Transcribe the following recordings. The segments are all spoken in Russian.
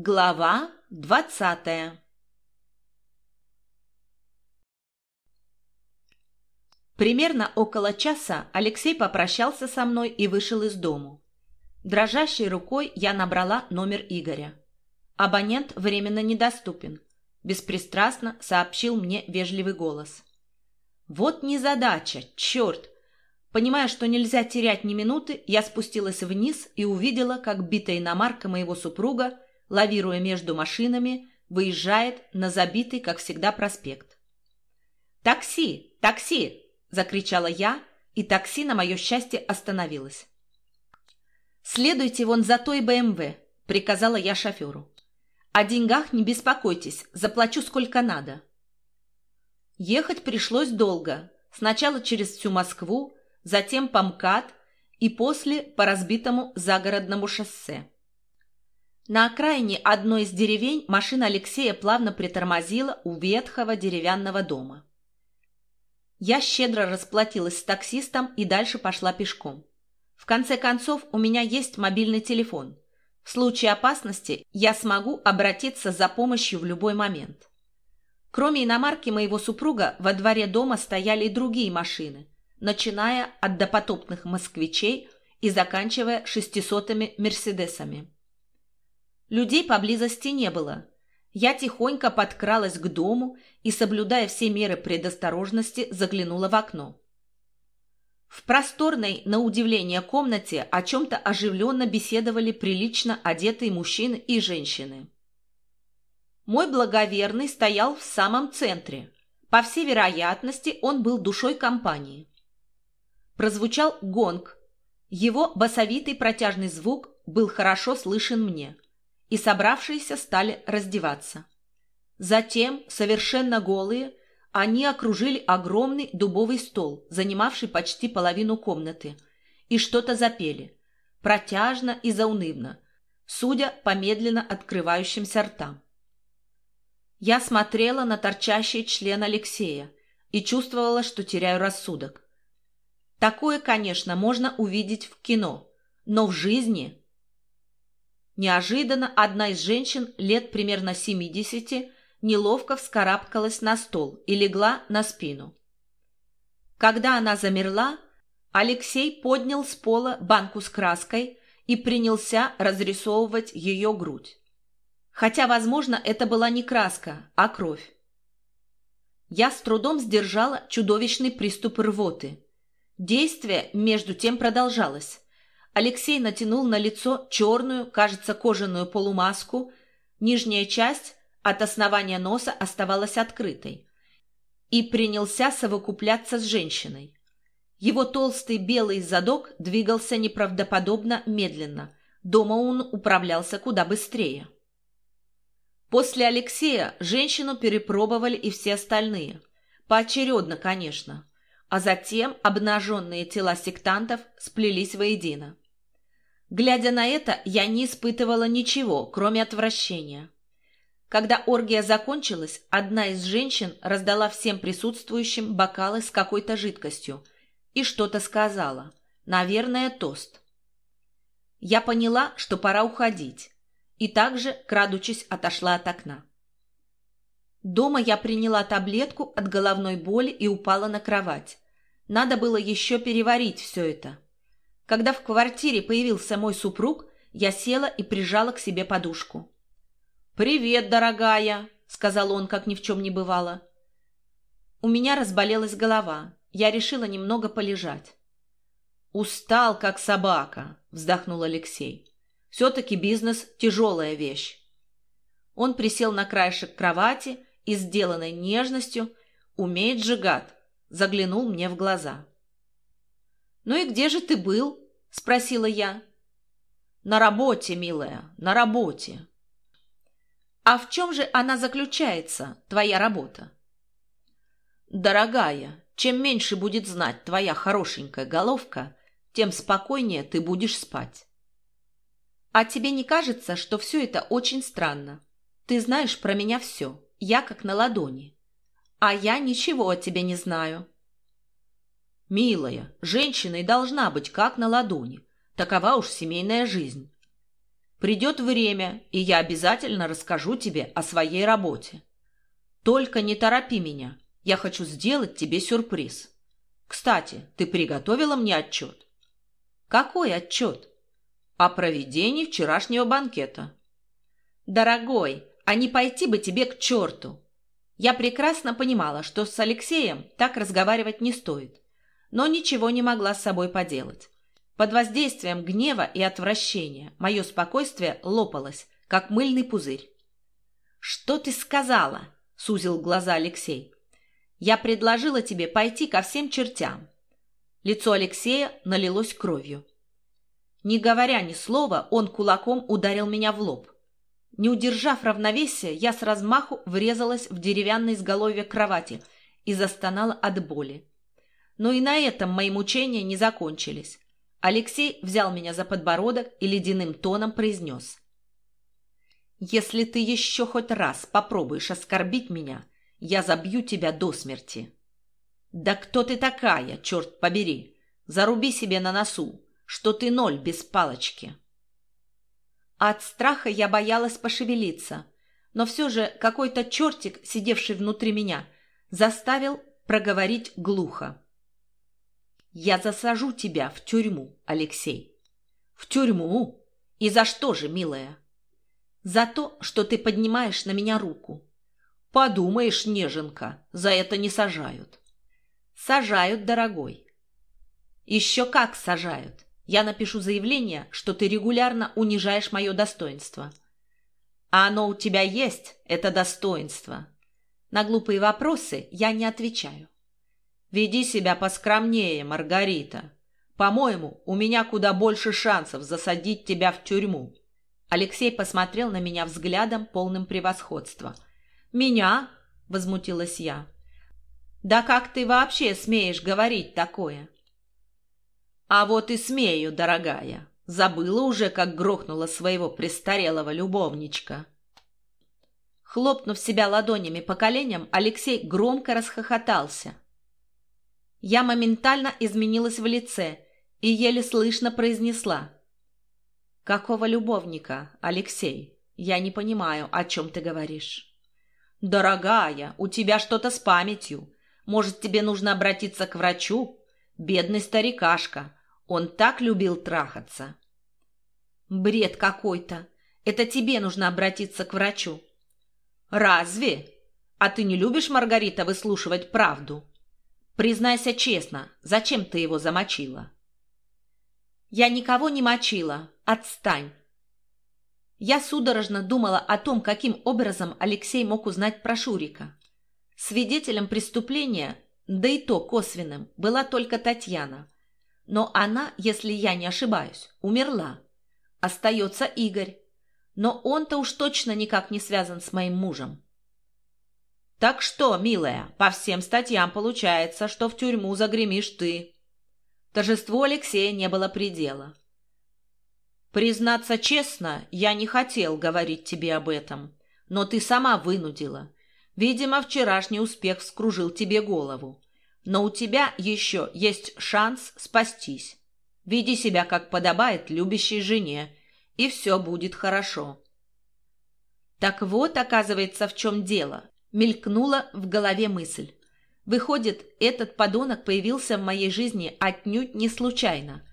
Глава двадцатая Примерно около часа Алексей попрощался со мной и вышел из дому. Дрожащей рукой я набрала номер Игоря. Абонент временно недоступен. Беспристрастно сообщил мне вежливый голос. Вот незадача, черт! Понимая, что нельзя терять ни минуты, я спустилась вниз и увидела, как битая иномарка моего супруга – лавируя между машинами, выезжает на забитый, как всегда, проспект. «Такси! Такси!» – закричала я, и такси, на мое счастье, остановилось. «Следуйте вон за той БМВ», – приказала я шоферу. «О деньгах не беспокойтесь, заплачу сколько надо». Ехать пришлось долго, сначала через всю Москву, затем по МКАД и после по разбитому загородному шоссе. На окраине одной из деревень машина Алексея плавно притормозила у ветхого деревянного дома. Я щедро расплатилась с таксистом и дальше пошла пешком. В конце концов, у меня есть мобильный телефон. В случае опасности я смогу обратиться за помощью в любой момент. Кроме иномарки моего супруга, во дворе дома стояли и другие машины, начиная от допотопных москвичей и заканчивая шестисотыми «Мерседесами». Людей поблизости не было. Я тихонько подкралась к дому и, соблюдая все меры предосторожности, заглянула в окно. В просторной, на удивление, комнате о чем-то оживленно беседовали прилично одетые мужчины и женщины. Мой благоверный стоял в самом центре. По всей вероятности, он был душой компании. Прозвучал гонг. Его басовитый протяжный звук был хорошо слышен мне – и собравшиеся стали раздеваться. Затем, совершенно голые, они окружили огромный дубовый стол, занимавший почти половину комнаты, и что-то запели, протяжно и заунывно, судя по медленно открывающимся ртам. Я смотрела на торчащий член Алексея и чувствовала, что теряю рассудок. Такое, конечно, можно увидеть в кино, но в жизни Неожиданно одна из женщин лет примерно 70 неловко вскарабкалась на стол и легла на спину. Когда она замерла, Алексей поднял с пола банку с краской и принялся разрисовывать ее грудь. Хотя, возможно, это была не краска, а кровь. Я с трудом сдержала чудовищный приступ рвоты. Действие, между тем, продолжалось. Алексей натянул на лицо черную, кажется, кожаную полумаску. Нижняя часть от основания носа оставалась открытой. И принялся совокупляться с женщиной. Его толстый белый задок двигался неправдоподобно медленно. Дома он управлялся куда быстрее. После Алексея женщину перепробовали и все остальные. Поочередно, конечно. А затем обнаженные тела сектантов сплелись воедино. Глядя на это, я не испытывала ничего, кроме отвращения. Когда оргия закончилась, одна из женщин раздала всем присутствующим бокалы с какой-то жидкостью и что-то сказала. Наверное, тост. Я поняла, что пора уходить, и также, крадучись, отошла от окна. Дома я приняла таблетку от головной боли и упала на кровать. Надо было еще переварить все это. Когда в квартире появился мой супруг, я села и прижала к себе подушку. «Привет, дорогая!» — сказал он, как ни в чем не бывало. У меня разболелась голова. Я решила немного полежать. «Устал, как собака», — вздохнул Алексей. «Все-таки бизнес — тяжелая вещь». Он присел на краешек кровати и, сделанной нежностью, умеет сжигать, заглянул мне в глаза. «Ну и где же ты был?» — спросила я. «На работе, милая, на работе». «А в чем же она заключается, твоя работа?» «Дорогая, чем меньше будет знать твоя хорошенькая головка, тем спокойнее ты будешь спать». «А тебе не кажется, что все это очень странно? Ты знаешь про меня все, я как на ладони. А я ничего о тебе не знаю». «Милая, женщина и должна быть как на ладони. Такова уж семейная жизнь». Придет время, и я обязательно расскажу тебе о своей работе. Только не торопи меня. Я хочу сделать тебе сюрприз. Кстати, ты приготовила мне отчет? Какой отчет? О проведении вчерашнего банкета. Дорогой, а не пойти бы тебе к черту. Я прекрасно понимала, что с Алексеем так разговаривать не стоит, но ничего не могла с собой поделать. Под воздействием гнева и отвращения мое спокойствие лопалось, как мыльный пузырь. «Что ты сказала?» — сузил глаза Алексей. «Я предложила тебе пойти ко всем чертям». Лицо Алексея налилось кровью. Не говоря ни слова, он кулаком ударил меня в лоб. Не удержав равновесия, я с размаху врезалась в деревянное изголовье кровати и застонала от боли. Но и на этом мои мучения не закончились. Алексей взял меня за подбородок и ледяным тоном произнес. «Если ты еще хоть раз попробуешь оскорбить меня, я забью тебя до смерти». «Да кто ты такая, черт побери? Заруби себе на носу, что ты ноль без палочки». От страха я боялась пошевелиться, но все же какой-то чертик, сидевший внутри меня, заставил проговорить глухо. Я засажу тебя в тюрьму, Алексей. В тюрьму? И за что же, милая? За то, что ты поднимаешь на меня руку. Подумаешь, неженка, за это не сажают. Сажают, дорогой. Еще как сажают. Я напишу заявление, что ты регулярно унижаешь мое достоинство. А оно у тебя есть, это достоинство. На глупые вопросы я не отвечаю. Веди себя поскромнее, Маргарита. По-моему, у меня куда больше шансов засадить тебя в тюрьму. Алексей посмотрел на меня взглядом, полным превосходства. «Меня?» — возмутилась я. «Да как ты вообще смеешь говорить такое?» «А вот и смею, дорогая. Забыла уже, как грохнула своего престарелого любовничка». Хлопнув себя ладонями по коленям, Алексей громко расхохотался. Я моментально изменилась в лице и еле слышно произнесла. «Какого любовника, Алексей? Я не понимаю, о чем ты говоришь». «Дорогая, у тебя что-то с памятью. Может, тебе нужно обратиться к врачу? Бедный старикашка. Он так любил трахаться». «Бред какой-то. Это тебе нужно обратиться к врачу». «Разве? А ты не любишь, Маргарита, выслушивать правду?» Признайся честно, зачем ты его замочила? Я никого не мочила. Отстань. Я судорожно думала о том, каким образом Алексей мог узнать про Шурика. Свидетелем преступления, да и то косвенным, была только Татьяна. Но она, если я не ошибаюсь, умерла. Остается Игорь. Но он-то уж точно никак не связан с моим мужем. Так что, милая, по всем статьям получается, что в тюрьму загремишь ты. Торжеству Алексея не было предела. Признаться честно, я не хотел говорить тебе об этом, но ты сама вынудила. Видимо, вчерашний успех вскружил тебе голову. Но у тебя еще есть шанс спастись. Веди себя, как подобает любящей жене, и все будет хорошо. Так вот, оказывается, в чем дело. Мелькнула в голове мысль. Выходит, этот подонок появился в моей жизни отнюдь не случайно.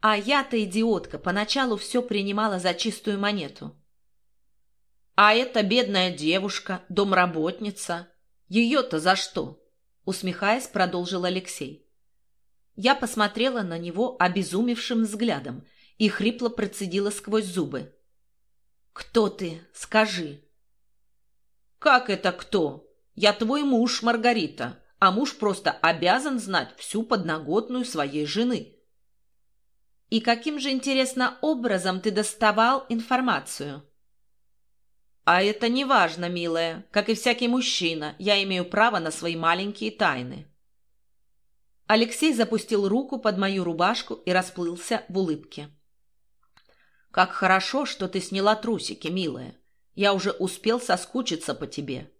А я-то, идиотка, поначалу все принимала за чистую монету. А эта бедная девушка, домработница, ее-то за что? Усмехаясь, продолжил Алексей. Я посмотрела на него обезумевшим взглядом и хрипло процедила сквозь зубы. «Кто ты? Скажи!» «Как это кто? Я твой муж, Маргарита, а муж просто обязан знать всю подноготную своей жены». «И каким же, интересно, образом ты доставал информацию?» «А это не важно, милая. Как и всякий мужчина, я имею право на свои маленькие тайны». Алексей запустил руку под мою рубашку и расплылся в улыбке. «Как хорошо, что ты сняла трусики, милая. Я уже успел соскучиться по тебе».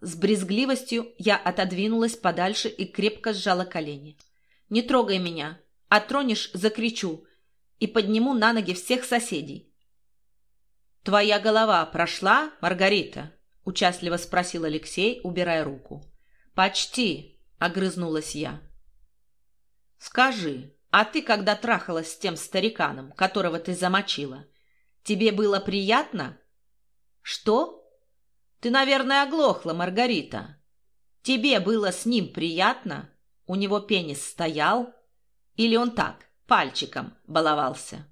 С брезгливостью я отодвинулась подальше и крепко сжала колени. «Не трогай меня, а тронешь — закричу и подниму на ноги всех соседей». «Твоя голова прошла, Маргарита?» — участливо спросил Алексей, убирая руку. «Почти», — огрызнулась я. «Скажи, а ты, когда трахалась с тем стариканом, которого ты замочила, тебе было приятно?» «Что?» «Ты, наверное, оглохла, Маргарита. Тебе было с ним приятно? У него пенис стоял? Или он так, пальчиком баловался?»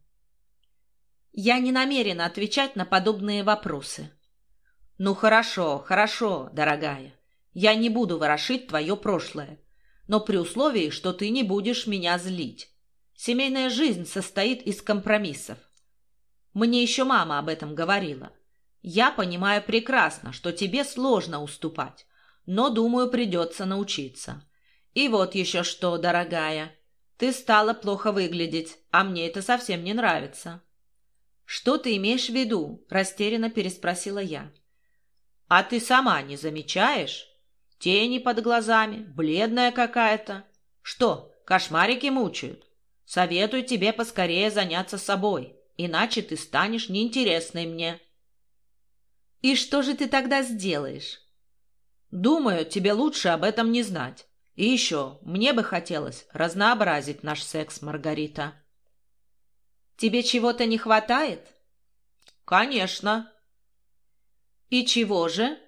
Я не намерена отвечать на подобные вопросы. Ну хорошо, хорошо, дорогая. Я не буду ворошить твое прошлое. Но при условии, что ты не будешь меня злить. Семейная жизнь состоит из компромиссов. Мне еще мама об этом говорила. Я понимаю прекрасно, что тебе сложно уступать, но, думаю, придется научиться. И вот еще что, дорогая. Ты стала плохо выглядеть, а мне это совсем не нравится. «Что ты имеешь в виду?» – растерянно переспросила я. «А ты сама не замечаешь? Тени под глазами, бледная какая-то. Что, кошмарики мучают? Советую тебе поскорее заняться собой, иначе ты станешь неинтересной мне». «И что же ты тогда сделаешь?» «Думаю, тебе лучше об этом не знать. И еще, мне бы хотелось разнообразить наш секс, Маргарита». Тебе чего-то не хватает? Конечно. И чего же?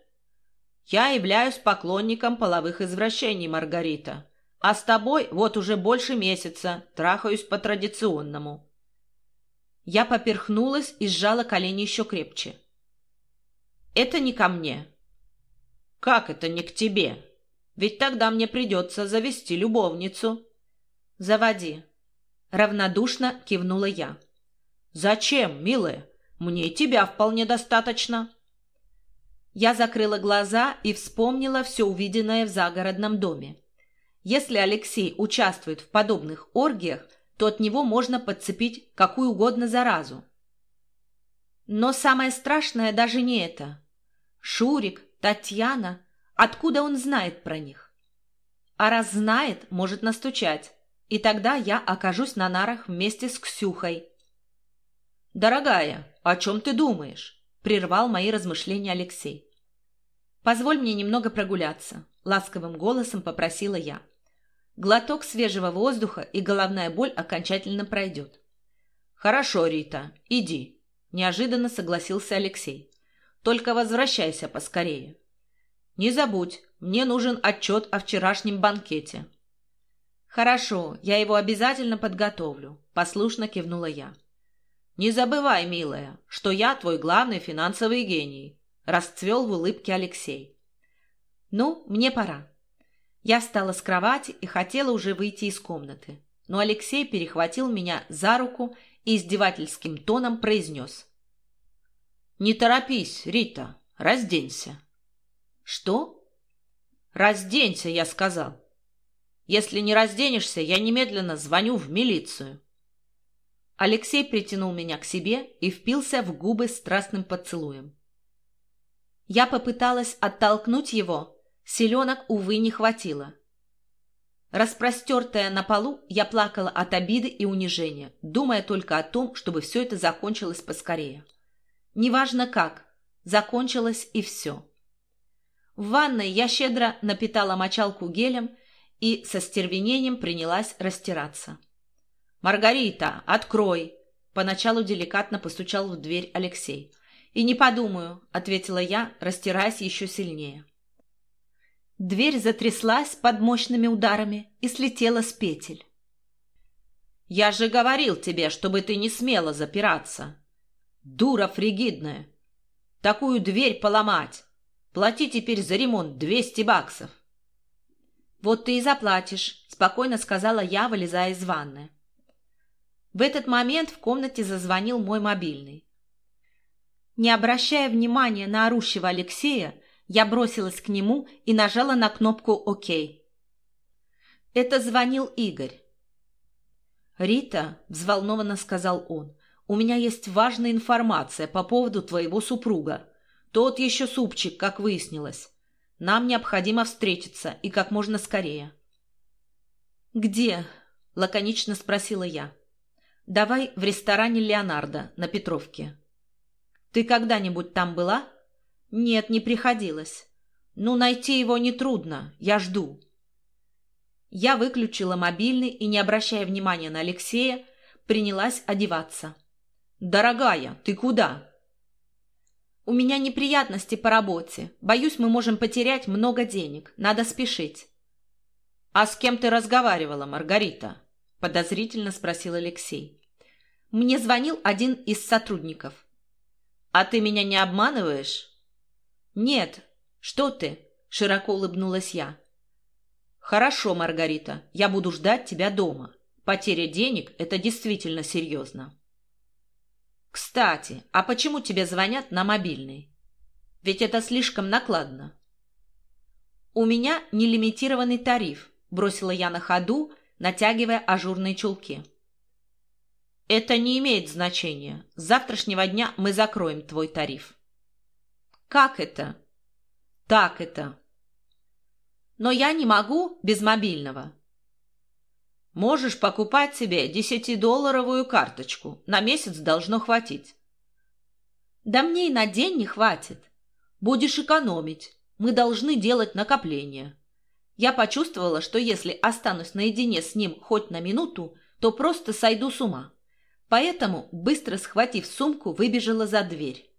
Я являюсь поклонником половых извращений, Маргарита. А с тобой вот уже больше месяца трахаюсь по-традиционному. Я поперхнулась и сжала колени еще крепче. Это не ко мне. Как это не к тебе? Ведь тогда мне придется завести любовницу. Заводи. Равнодушно кивнула я. «Зачем, милая? Мне тебя вполне достаточно». Я закрыла глаза и вспомнила все увиденное в загородном доме. Если Алексей участвует в подобных оргиях, то от него можно подцепить какую угодно заразу. Но самое страшное даже не это. Шурик, Татьяна, откуда он знает про них? А раз знает, может настучать. И тогда я окажусь на нарах вместе с Ксюхой. «Дорогая, о чем ты думаешь?» — прервал мои размышления Алексей. «Позволь мне немного прогуляться», — ласковым голосом попросила я. Глоток свежего воздуха, и головная боль окончательно пройдет. «Хорошо, Рита, иди», — неожиданно согласился Алексей. «Только возвращайся поскорее. Не забудь, мне нужен отчет о вчерашнем банкете». «Хорошо, я его обязательно подготовлю», — послушно кивнула я. «Не забывай, милая, что я твой главный финансовый гений», — расцвел в улыбке Алексей. «Ну, мне пора». Я встала с кровати и хотела уже выйти из комнаты, но Алексей перехватил меня за руку и издевательским тоном произнес. «Не торопись, Рита, разденься». «Что?» «Разденься», я сказал. Если не разденешься, я немедленно звоню в милицию. Алексей притянул меня к себе и впился в губы страстным поцелуем. Я попыталась оттолкнуть его, селенок, увы, не хватило. Распростертая на полу, я плакала от обиды и унижения, думая только о том, чтобы все это закончилось поскорее. Неважно как, закончилось и все. В ванной я щедро напитала мочалку гелем и со стервенением принялась растираться. «Маргарита, открой!» Поначалу деликатно постучал в дверь Алексей. «И не подумаю», — ответила я, растираясь еще сильнее. Дверь затряслась под мощными ударами и слетела с петель. «Я же говорил тебе, чтобы ты не смела запираться. Дура фригидная! Такую дверь поломать! Плати теперь за ремонт двести баксов!» «Вот ты и заплатишь», — спокойно сказала я, вылезая из ванны. В этот момент в комнате зазвонил мой мобильный. Не обращая внимания на орущего Алексея, я бросилась к нему и нажала на кнопку «Ок». Это звонил Игорь. «Рита», — взволнованно сказал он, — «у меня есть важная информация по поводу твоего супруга. Тот еще супчик, как выяснилось. Нам необходимо встретиться и как можно скорее. «Где?» – лаконично спросила я. «Давай в ресторане Леонардо на Петровке». Ты когда-нибудь там была? Нет, не приходилось. Ну, найти его нетрудно, я жду. Я выключила мобильный и, не обращая внимания на Алексея, принялась одеваться. «Дорогая, ты куда?» «У меня неприятности по работе. Боюсь, мы можем потерять много денег. Надо спешить». «А с кем ты разговаривала, Маргарита?» – подозрительно спросил Алексей. «Мне звонил один из сотрудников». «А ты меня не обманываешь?» «Нет. Что ты?» – широко улыбнулась я. «Хорошо, Маргарита, я буду ждать тебя дома. Потеря денег – это действительно серьезно». «Кстати, а почему тебе звонят на мобильный? Ведь это слишком накладно». «У меня нелимитированный тариф», – бросила я на ходу, натягивая ажурные чулки. «Это не имеет значения. С завтрашнего дня мы закроем твой тариф». «Как это?» «Так это. Но я не могу без мобильного. Можешь покупать себе десятидолларовую карточку. На месяц должно хватить. Да мне и на день не хватит. Будешь экономить. Мы должны делать накопления. Я почувствовала, что если останусь наедине с ним хоть на минуту, то просто сойду с ума. Поэтому, быстро схватив сумку, выбежала за дверь.